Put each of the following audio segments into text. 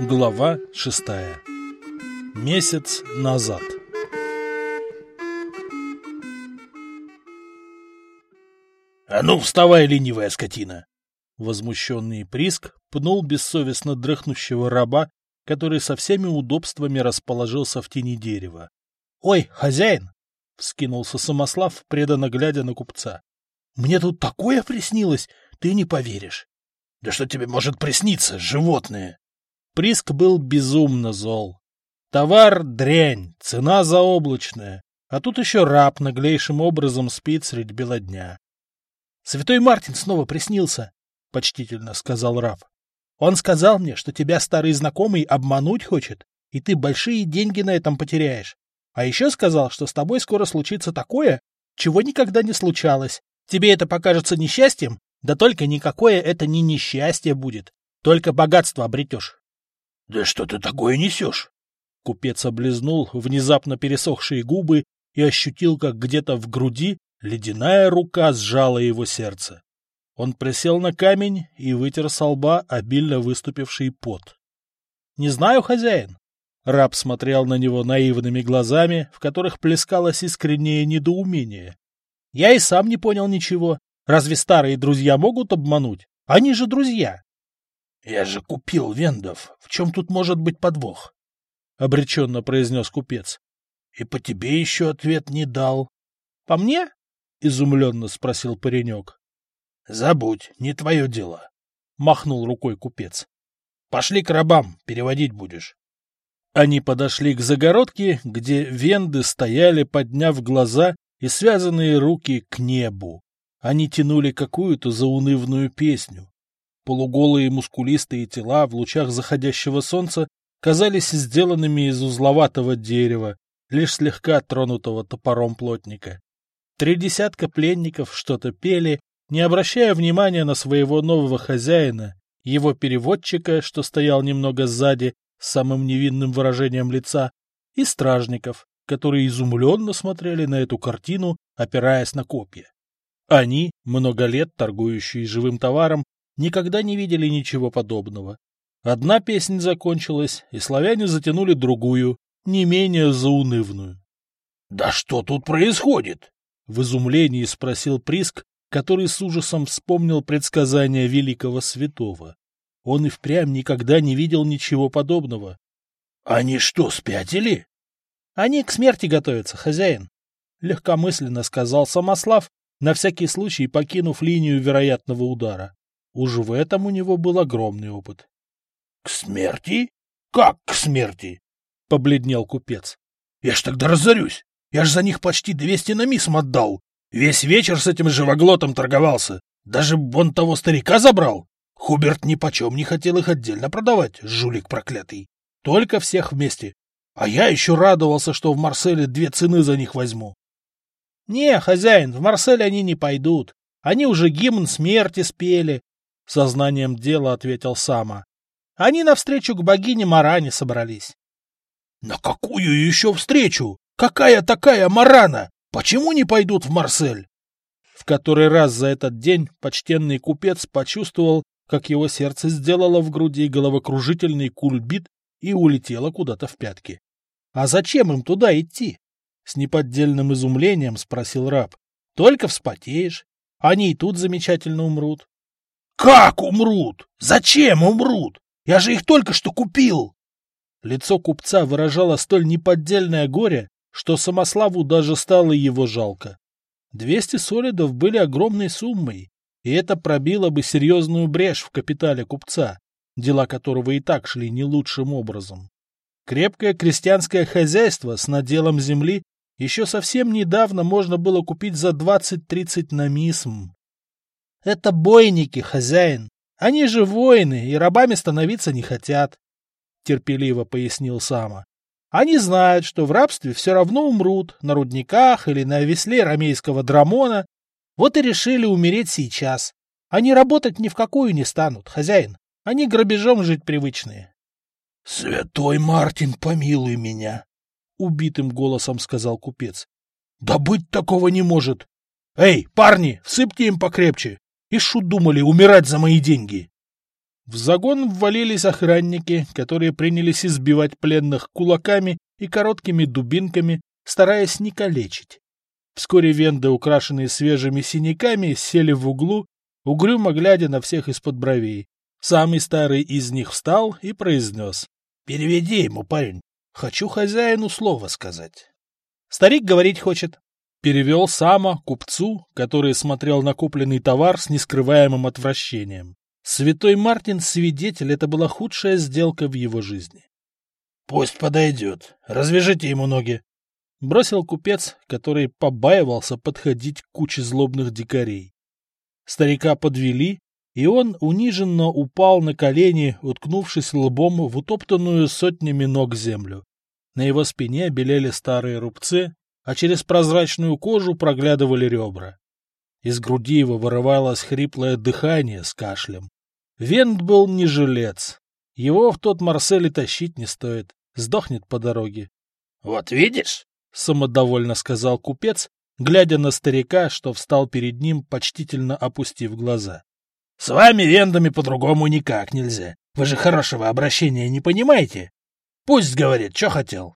Глава шестая. Месяц назад. «А ну, вставай, ленивая скотина!» Возмущенный Приск пнул бессовестно дрыхнущего раба, который со всеми удобствами расположился в тени дерева. — Ой, хозяин! — вскинулся Самослав, преданно глядя на купца. — Мне тут такое приснилось, ты не поверишь. — Да что тебе может присниться, животное? Приск был безумно зол. Товар — дрянь, цена заоблачная, а тут еще раб наглейшим образом спит средь бела дня. — Святой Мартин снова приснился, — почтительно сказал раб. — Он сказал мне, что тебя старый знакомый обмануть хочет, и ты большие деньги на этом потеряешь. А еще сказал, что с тобой скоро случится такое, чего никогда не случалось. Тебе это покажется несчастьем, да только никакое это не несчастье будет, только богатство обретешь. — Да что ты такое несешь? Купец облизнул внезапно пересохшие губы и ощутил, как где-то в груди ледяная рука сжала его сердце. Он присел на камень и вытер со лба обильно выступивший пот. — Не знаю, хозяин, Раб смотрел на него наивными глазами, в которых плескалось искреннее недоумение. Я и сам не понял ничего. Разве старые друзья могут обмануть? Они же друзья. — Я же купил вендов. В чем тут может быть подвох? — обреченно произнес купец. — И по тебе еще ответ не дал. — По мне? — изумленно спросил паренек. — Забудь, не твое дело. — махнул рукой купец. — Пошли к рабам, переводить будешь. Они подошли к загородке, где венды стояли, подняв глаза и связанные руки к небу. Они тянули какую-то заунывную песню. Полуголые мускулистые тела в лучах заходящего солнца казались сделанными из узловатого дерева, лишь слегка тронутого топором плотника. Три десятка пленников что-то пели, не обращая внимания на своего нового хозяина, его переводчика, что стоял немного сзади, с самым невинным выражением лица, и стражников, которые изумленно смотрели на эту картину, опираясь на копья. Они, много лет торгующие живым товаром, никогда не видели ничего подобного. Одна песня закончилась, и славяне затянули другую, не менее заунывную. — Да что тут происходит? — в изумлении спросил Приск, который с ужасом вспомнил предсказания великого святого. Он и впрямь никогда не видел ничего подобного. — Они что, спятили? — Они к смерти готовятся, хозяин, — легкомысленно сказал Самослав, на всякий случай покинув линию вероятного удара. Уж в этом у него был огромный опыт. — К смерти? Как к смерти? — побледнел купец. — Я ж тогда разорюсь. Я ж за них почти двести на мисм отдал. Весь вечер с этим живоглотом торговался. Даже вон того старика забрал. Хуберт ни почем не хотел их отдельно продавать, жулик проклятый. Только всех вместе. А я еще радовался, что в Марселе две цены за них возьму. — Не, хозяин, в Марсель они не пойдут. Они уже гимн смерти спели, — сознанием дела ответил Сама. Они навстречу к богине Маране собрались. — На какую еще встречу? Какая такая Марана? Почему не пойдут в Марсель? В который раз за этот день почтенный купец почувствовал, как его сердце сделало в груди головокружительный кульбит и улетело куда-то в пятки. — А зачем им туда идти? — с неподдельным изумлением спросил раб. — Только вспотеешь. Они и тут замечательно умрут. — Как умрут? Зачем умрут? Я же их только что купил! Лицо купца выражало столь неподдельное горе, что Самославу даже стало его жалко. Двести солидов были огромной суммой, и это пробило бы серьезную брешь в капитале купца, дела которого и так шли не лучшим образом. Крепкое крестьянское хозяйство с наделом земли еще совсем недавно можно было купить за 20-30 намисм. Это бойники, хозяин. Они же воины и рабами становиться не хотят, — терпеливо пояснил Сама. Они знают, что в рабстве все равно умрут на рудниках или на весле рамейского драмона, вот и решили умереть сейчас. Они работать ни в какую не станут, хозяин. Они грабежом жить привычные. — Святой Мартин, помилуй меня! — убитым голосом сказал купец. — Да быть такого не может! Эй, парни, всыпьте им покрепче! И шут думали умирать за мои деньги! В загон ввалились охранники, которые принялись избивать пленных кулаками и короткими дубинками, стараясь не калечить. Вскоре венды, украшенные свежими синяками, сели в углу, угрюмо глядя на всех из-под бровей. Самый старый из них встал и произнес. — Переведи ему, парень. Хочу хозяину слово сказать. Старик говорить хочет. Перевел Сама купцу, который смотрел на купленный товар с нескрываемым отвращением. Святой Мартин свидетель, это была худшая сделка в его жизни. — Пусть подойдет. Развяжите ему ноги. Бросил купец, который побаивался подходить к куче злобных дикарей. Старика подвели, и он униженно упал на колени, уткнувшись лбом в утоптанную сотнями ног землю. На его спине белели старые рубцы, а через прозрачную кожу проглядывали ребра. Из груди его вырывалось хриплое дыхание с кашлем. Вент был не жилец. Его в тот Марсель тащить не стоит. Сдохнет по дороге. — Вот видишь? — самодовольно сказал купец, глядя на старика, что встал перед ним, почтительно опустив глаза. — С вами, вендами, по-другому никак нельзя. Вы же хорошего обращения не понимаете? Пусть говорит, что хотел.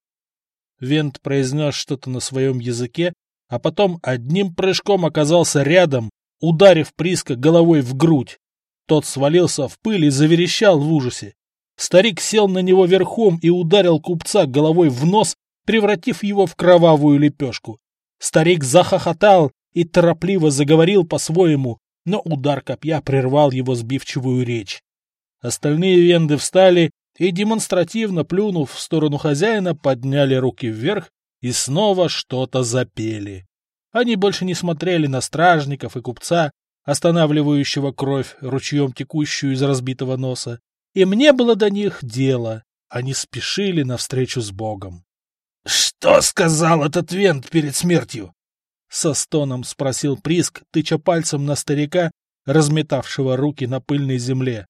Вент произнес что-то на своем языке, а потом одним прыжком оказался рядом, ударив Приска головой в грудь. Тот свалился в пыль и заверещал в ужасе. Старик сел на него верхом и ударил купца головой в нос, превратив его в кровавую лепешку. Старик захохотал и торопливо заговорил по-своему, но удар копья прервал его сбивчивую речь. Остальные венды встали и, демонстративно плюнув в сторону хозяина, подняли руки вверх и снова что-то запели. Они больше не смотрели на стражников и купца, останавливающего кровь, ручьем текущую из разбитого носа, и мне было до них дело. Они спешили навстречу с Богом. — Что сказал этот вент перед смертью? — со стоном спросил Приск, тыча пальцем на старика, разметавшего руки на пыльной земле. —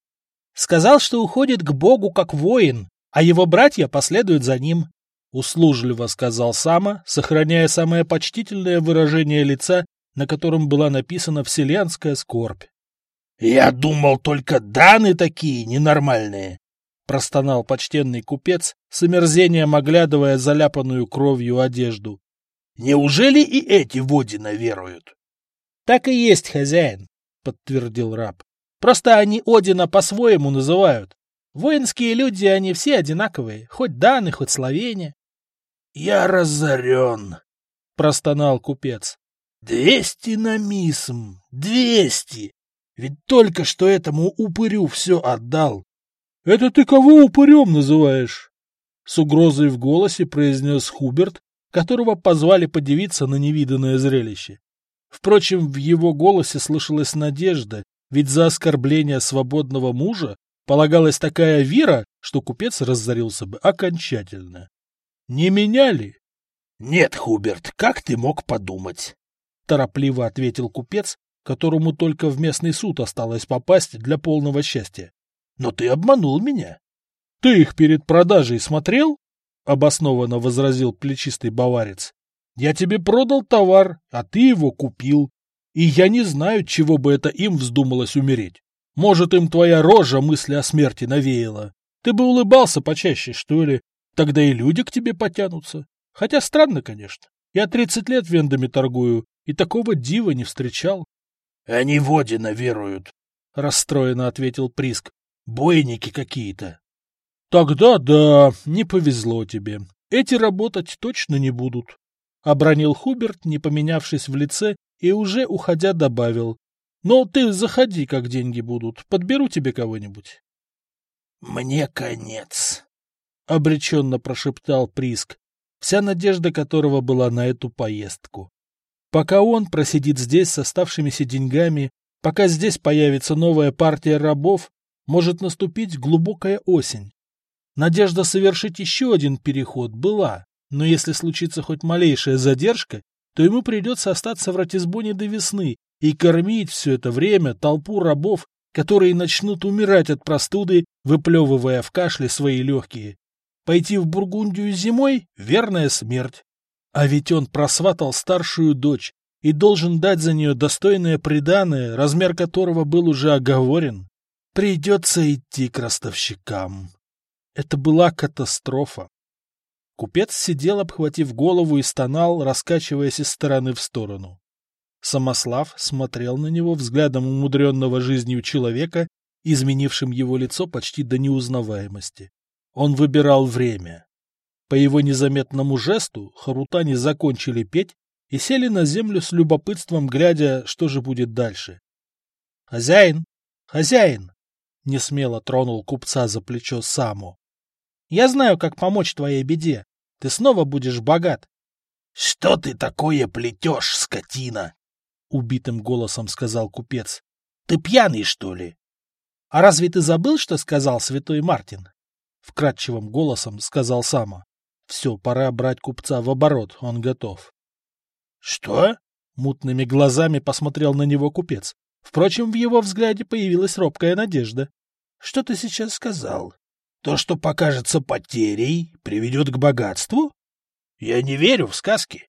Сказал, что уходит к Богу как воин, а его братья последуют за ним. — услужливо сказал Сама, сохраняя самое почтительное выражение лица на котором была написана вселенская скорбь. — Я думал, только даны такие ненормальные! — простонал почтенный купец, с омерзением оглядывая заляпанную кровью одежду. — Неужели и эти водина веруют? — Так и есть, хозяин, — подтвердил раб. — Просто они Одина по-своему называют. Воинские люди, они все одинаковые, хоть даны, хоть словения. — Я разорен, — простонал купец. Двести на мисм! Двести! Ведь только что этому упырю все отдал. — Это ты кого упырем называешь? С угрозой в голосе произнес Хуберт, которого позвали подивиться на невиданное зрелище. Впрочем, в его голосе слышалась надежда, ведь за оскорбление свободного мужа полагалась такая вера, что купец разорился бы окончательно. Не меняли? Нет, Хуберт, как ты мог подумать? торопливо ответил купец, которому только в местный суд осталось попасть для полного счастья. Но ты обманул меня. Ты их перед продажей смотрел? Обоснованно возразил плечистый баварец. Я тебе продал товар, а ты его купил. И я не знаю, чего бы это им вздумалось умереть. Может, им твоя рожа мысли о смерти навеяла. Ты бы улыбался почаще, что ли? Тогда и люди к тебе потянутся. Хотя странно, конечно. Я тридцать лет вендами торгую, и такого дива не встречал. — Они Водина веруют, — расстроенно ответил Приск. — Бойники какие-то. — Тогда да, не повезло тебе. Эти работать точно не будут. — обронил Хуберт, не поменявшись в лице, и уже уходя добавил. — Но ты заходи, как деньги будут. Подберу тебе кого-нибудь. — Мне конец, — обреченно прошептал Приск, вся надежда которого была на эту поездку. Пока он просидит здесь с оставшимися деньгами, пока здесь появится новая партия рабов, может наступить глубокая осень. Надежда совершить еще один переход была, но если случится хоть малейшая задержка, то ему придется остаться в Ратисбоне до весны и кормить все это время толпу рабов, которые начнут умирать от простуды, выплевывая в кашле свои легкие. Пойти в Бургундию зимой — верная смерть. А ведь он просватал старшую дочь и должен дать за нее достойное приданое, размер которого был уже оговорен. Придется идти к ростовщикам. Это была катастрофа. Купец сидел, обхватив голову, и стонал, раскачиваясь из стороны в сторону. Самослав смотрел на него взглядом умудренного жизнью человека, изменившим его лицо почти до неузнаваемости. Он выбирал время. По его незаметному жесту харутане закончили петь и сели на землю с любопытством, глядя, что же будет дальше. — Хозяин! Хозяин! — несмело тронул купца за плечо Саму. — Я знаю, как помочь твоей беде. Ты снова будешь богат. — Что ты такое плетешь, скотина? — убитым голосом сказал купец. — Ты пьяный, что ли? — А разве ты забыл, что сказал святой Мартин? — вкрадчивым голосом сказал Сама. Все, пора брать купца в оборот, он готов. — Что? — мутными глазами посмотрел на него купец. Впрочем, в его взгляде появилась робкая надежда. — Что ты сейчас сказал? То, что покажется потерей, приведет к богатству? Я не верю в сказки.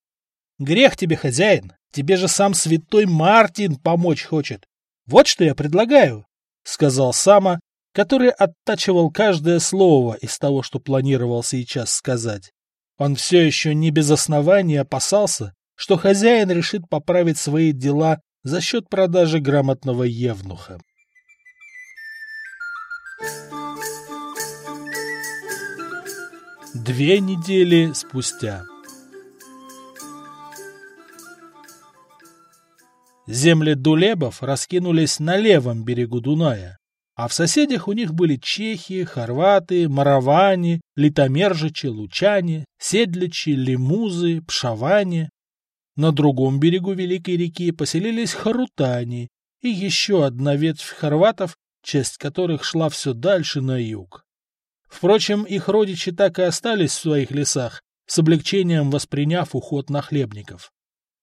Грех тебе, хозяин. Тебе же сам святой Мартин помочь хочет. Вот что я предлагаю, — сказал Сама, который оттачивал каждое слово из того, что планировал сейчас сказать. Он все еще не без основания опасался, что хозяин решит поправить свои дела за счет продажи грамотного евнуха. Две недели спустя. Земли Дулебов раскинулись на левом берегу Дуная, а в соседях у них были чехи, хорваты, мараване, литомержичи, лучане, седличи, лимузы, пшаване. На другом берегу Великой реки поселились харутане и еще одна ветвь хорватов, часть которых шла все дальше на юг. Впрочем, их родичи так и остались в своих лесах, с облегчением восприняв уход нахлебников.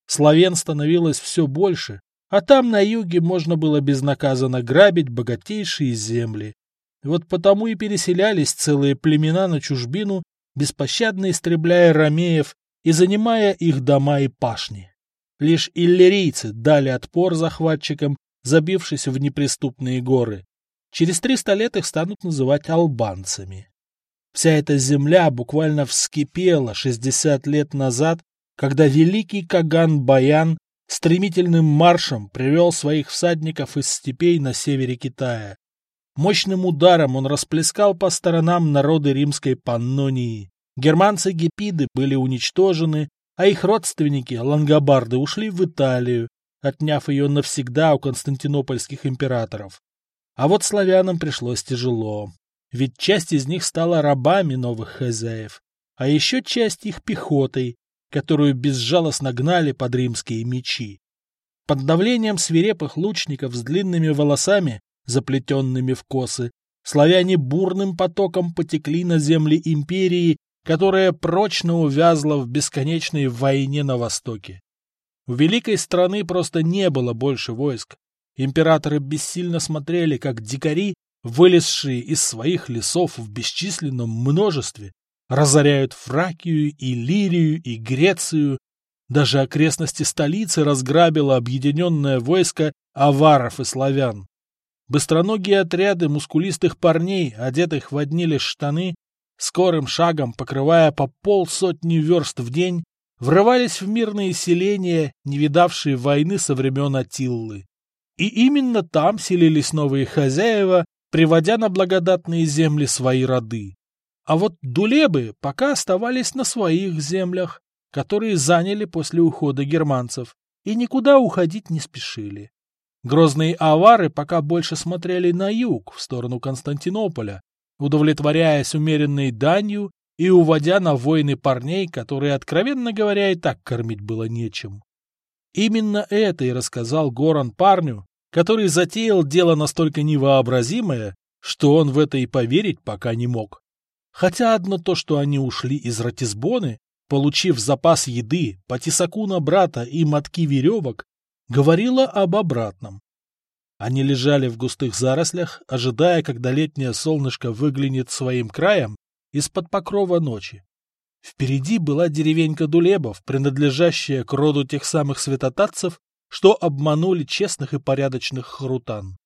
Славян становилось все больше, а там на юге можно было безнаказанно грабить богатейшие земли. Вот потому и переселялись целые племена на чужбину, беспощадно истребляя ромеев и занимая их дома и пашни. Лишь иллирийцы дали отпор захватчикам, забившись в неприступные горы. Через триста лет их станут называть албанцами. Вся эта земля буквально вскипела 60 лет назад, когда великий Каган Баян стремительным маршем привел своих всадников из степей на севере Китая. Мощным ударом он расплескал по сторонам народы римской Паннонии. Германцы-гепиды были уничтожены, а их родственники, лангобарды, ушли в Италию, отняв ее навсегда у константинопольских императоров. А вот славянам пришлось тяжело, ведь часть из них стала рабами новых хозяев, а еще часть их пехотой, которую безжалостно гнали под римские мечи. Под давлением свирепых лучников с длинными волосами, заплетенными в косы, славяне бурным потоком потекли на земли империи, которая прочно увязла в бесконечной войне на Востоке. У великой страны просто не было больше войск, Императоры бессильно смотрели, как дикари, вылезшие из своих лесов в бесчисленном множестве, разоряют Фракию и Лирию и Грецию. Даже окрестности столицы разграбило объединенное войско аваров и славян. Быстроногие отряды мускулистых парней, одетых в одни лишь штаны, скорым шагом, покрывая по полсотни верст в день, врывались в мирные селения, не видавшие войны со времен Атиллы. И именно там селились новые хозяева, приводя на благодатные земли свои роды. А вот дулебы пока оставались на своих землях, которые заняли после ухода германцев, и никуда уходить не спешили. Грозные авары пока больше смотрели на юг, в сторону Константинополя, удовлетворяясь умеренной данью и уводя на войны парней, которые, откровенно говоря, и так кормить было нечем. Именно это и рассказал Горан парню, который затеял дело настолько невообразимое, что он в это и поверить пока не мог. Хотя одно то, что они ушли из Ратисбоны, получив запас еды, по тесаку на брата и мотки веревок, говорило об обратном. Они лежали в густых зарослях, ожидая, когда летнее солнышко выглянет своим краем из-под покрова ночи. Впереди была деревенька Дулебов, принадлежащая к роду тех самых святотатцев, что обманули честных и порядочных хрутан.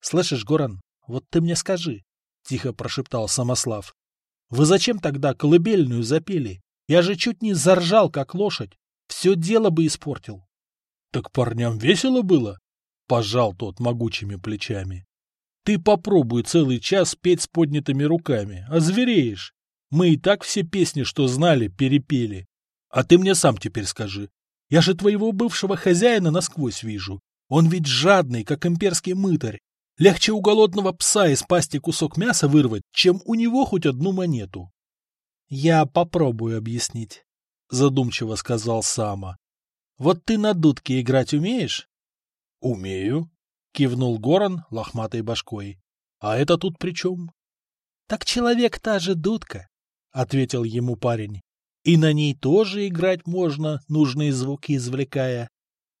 Слышишь, Горан, вот ты мне скажи, — тихо прошептал Самослав. — Вы зачем тогда колыбельную запели? Я же чуть не заржал, как лошадь. Все дело бы испортил. — Так парням весело было? — пожал тот могучими плечами. — Ты попробуй целый час петь с поднятыми руками, а звереешь. Мы и так все песни, что знали, перепели. А ты мне сам теперь скажи. Я же твоего бывшего хозяина насквозь вижу. Он ведь жадный, как имперский мытарь. Легче у голодного пса из пасти кусок мяса вырвать, чем у него хоть одну монету. — Я попробую объяснить, — задумчиво сказал Сама. — Вот ты на дудке играть умеешь? — Умею, — кивнул Горан лохматой башкой. — А это тут при чем? — Так человек та же дудка, — ответил ему парень. — И на ней тоже играть можно, нужные звуки извлекая.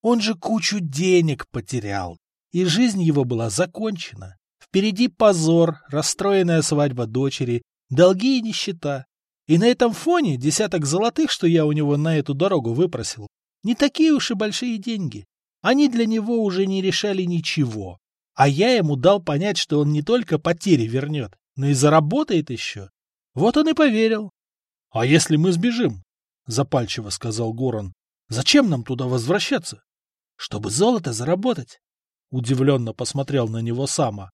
Он же кучу денег потерял, и жизнь его была закончена. Впереди позор, расстроенная свадьба дочери, долги и нищета. И на этом фоне десяток золотых, что я у него на эту дорогу выпросил, не такие уж и большие деньги. Они для него уже не решали ничего. А я ему дал понять, что он не только потери вернет, но и заработает еще. Вот он и поверил. — А если мы сбежим? — запальчиво сказал Горан. — Зачем нам туда возвращаться? — Чтобы золото заработать. Удивленно посмотрел на него Сама.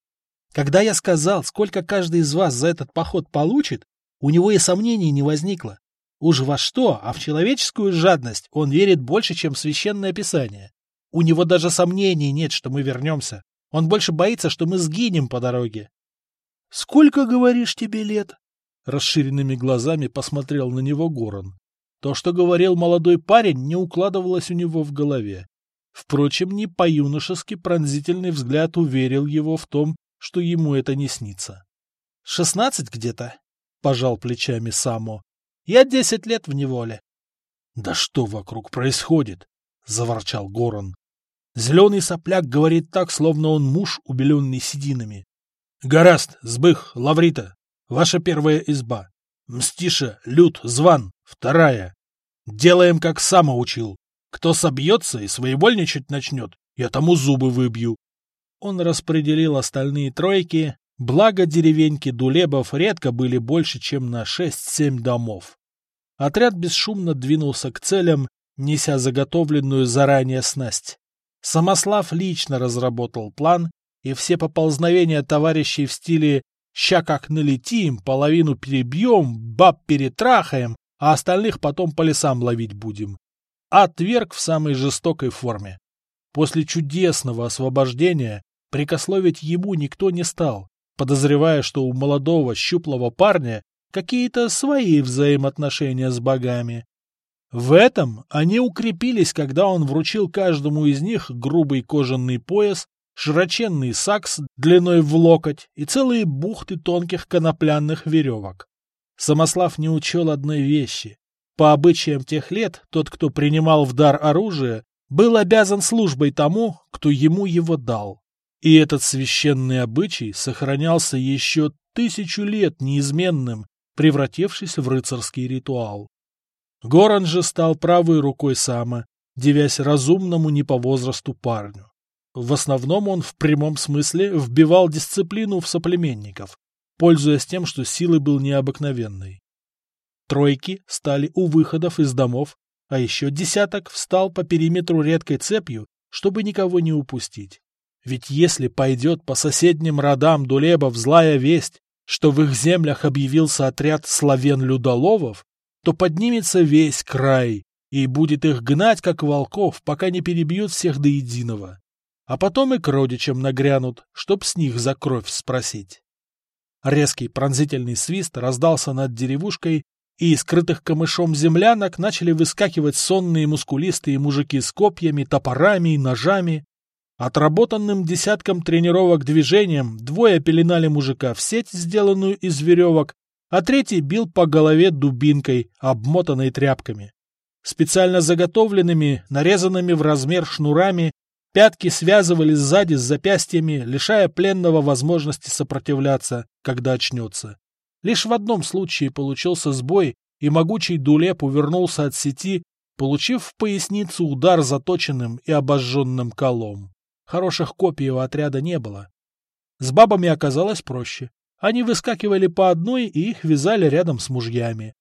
Когда я сказал, сколько каждый из вас за этот поход получит, у него и сомнений не возникло. Уж во что, а в человеческую жадность он верит больше, чем в священное писание. У него даже сомнений нет, что мы вернемся. Он больше боится, что мы сгинем по дороге. — Сколько, говоришь, тебе лет? Расширенными глазами посмотрел на него Горан. То, что говорил молодой парень, не укладывалось у него в голове. Впрочем, не по-юношески пронзительный взгляд уверил его в том, что ему это не снится. — Шестнадцать где-то, — пожал плечами Само. — Я десять лет в неволе. — Да что вокруг происходит? — заворчал Горан. Зеленый сопляк говорит так, словно он муж, убеленный сединами. — Гораст, Сбых, Лаврита, ваша первая изба. Мстиша, Люд, Зван, вторая. Делаем, как Само учил. Кто собьется и своевольничать начнет, я тому зубы выбью. Он распределил остальные тройки, благо деревеньки Дулебов редко были больше, чем на шесть-семь домов. Отряд бесшумно двинулся к целям, неся заготовленную заранее снасть. Самослав лично разработал план, и все поползновения товарищей в стиле «ща как налетим, половину перебьем, баб перетрахаем, а остальных потом по лесам ловить будем» отверг в самой жестокой форме. После чудесного освобождения прикословить ему никто не стал, подозревая, что у молодого щуплого парня какие-то свои взаимоотношения с богами. В этом они укрепились, когда он вручил каждому из них грубый кожаный пояс, широченный сакс длиной в локоть и целые бухты тонких конопляных веревок. Самослав не учел одной вещи. По обычаям тех лет, тот, кто принимал в дар оружие, был обязан службой тому, кто ему его дал. И этот священный обычай сохранялся еще тысячу лет неизменным, превратившись в рыцарский ритуал. Горан же стал правой рукой Сама, девясь разумному не по возрасту парню. В основном он в прямом смысле вбивал дисциплину в соплеменников, пользуясь тем, что силы был необыкновенной. Тройки стали у выходов из домов, а еще десяток встал по периметру редкой цепью, чтобы никого не упустить. Ведь если пойдет по соседним родам Дулебов злая весть, что в их землях объявился отряд славен-людоловов, то поднимется весь край и будет их гнать, как волков, пока не перебьют всех до единого. А потом и к родичам нагрянут, чтоб с них за кровь спросить. Резкий пронзительный свист раздался над деревушкой, и из скрытых камышом землянок начали выскакивать сонные мускулистые мужики с копьями, топорами и ножами. Отработанным десятком тренировок движением двое пеленали мужика в сеть, сделанную из веревок, а третий бил по голове дубинкой, обмотанной тряпками. Специально заготовленными, нарезанными в размер шнурами, пятки связывали сзади с запястьями, лишая пленного возможности сопротивляться, когда очнется. Лишь в одном случае получился сбой, и могучий дулеп увернулся от сети, получив в поясницу удар заточенным и обожженным колом. Хороших копий у отряда не было. С бабами оказалось проще. Они выскакивали по одной и их вязали рядом с мужьями.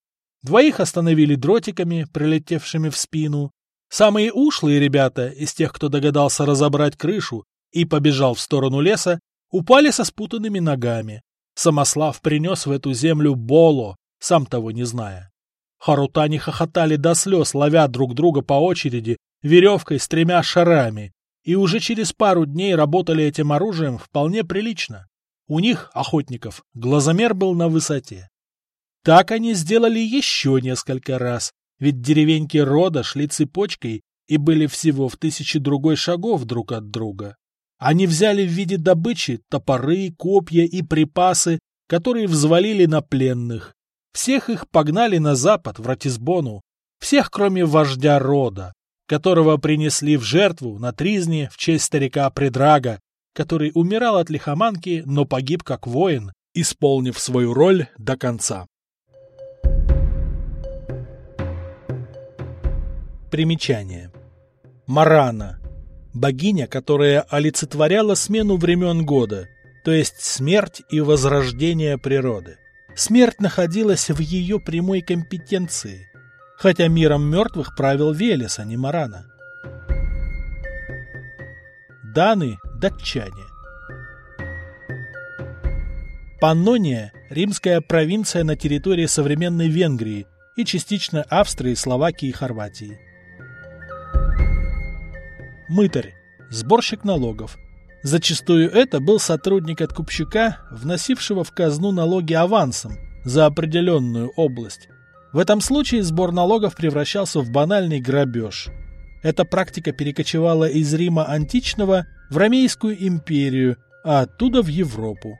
Двоих остановили дротиками, прилетевшими в спину. Самые ушлые ребята, из тех, кто догадался разобрать крышу и побежал в сторону леса, упали со спутанными ногами. Самослав принес в эту землю Боло, сам того не зная. Харутани хохотали до слез, ловя друг друга по очереди веревкой с тремя шарами, и уже через пару дней работали этим оружием вполне прилично. У них, охотников, глазомер был на высоте. Так они сделали еще несколько раз, ведь деревеньки рода шли цепочкой и были всего в тысячи другой шагов друг от друга. Они взяли в виде добычи топоры, копья и припасы, которые взвалили на пленных. Всех их погнали на запад, в Ратисбону, всех, кроме вождя рода, которого принесли в жертву на Тризне в честь старика Предрага, который умирал от лихоманки, но погиб как воин, исполнив свою роль до конца. Примечание. Марана. Богиня, которая олицетворяла смену времен года, то есть смерть и возрождение природы. Смерть находилась в ее прямой компетенции, хотя миром мертвых правил Велес, а не Марана. Даны – датчане. Паннония – римская провинция на территории современной Венгрии и частично Австрии, Словакии и Хорватии. Мытарь – сборщик налогов. Зачастую это был сотрудник откупщика, вносившего в казну налоги авансом за определенную область. В этом случае сбор налогов превращался в банальный грабеж. Эта практика перекочевала из Рима античного в Ромейскую империю, а оттуда в Европу.